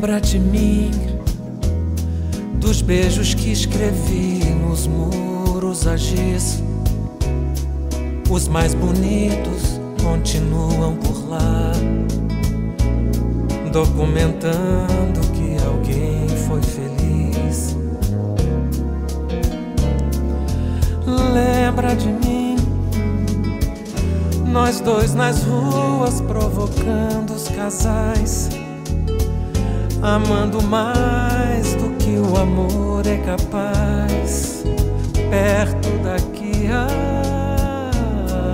Lembra de mim, dos beijos que escrevi nos muros a giz. Os mais bonitos continuam por lá, documentando que alguém foi feliz. Lembra de mim, nós dois nas ruas provocando os casais, amando mais do que o amor é capaz, perto daqui há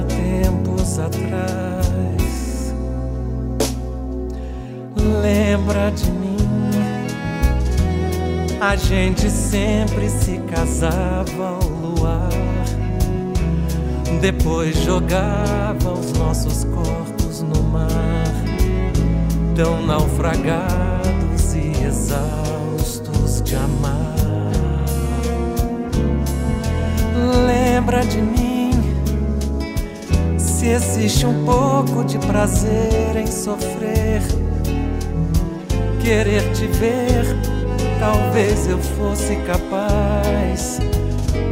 tempos atrás. Lembra de mim, a gente sempre se casava ao luar. Depois jogava os nossos corpos no mar, tão naufragados se existe um pouco de prazer em sofrer, querer te ver, talvez eu fosse capaz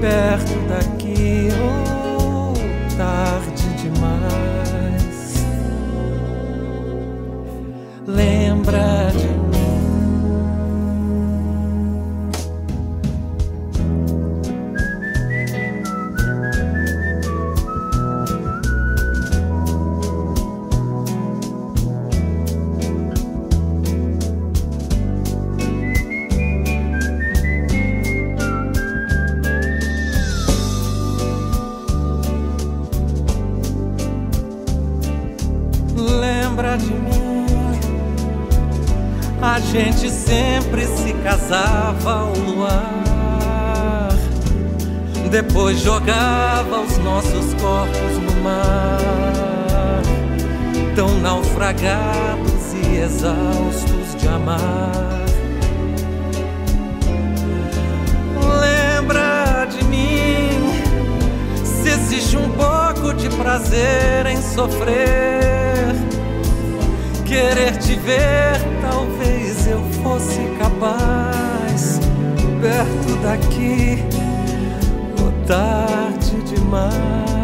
perto daqui. Oh, Lembra de mim? A gente sempre se casava ao luar. Depois jogava os nossos corpos no mar, tão naufragados e exaustos de amar. Lembra de mim? Se existe um pouco de prazer em sofrer, querer te ver, talvez eu fosse capaz, perto daqui, ou tarde demais.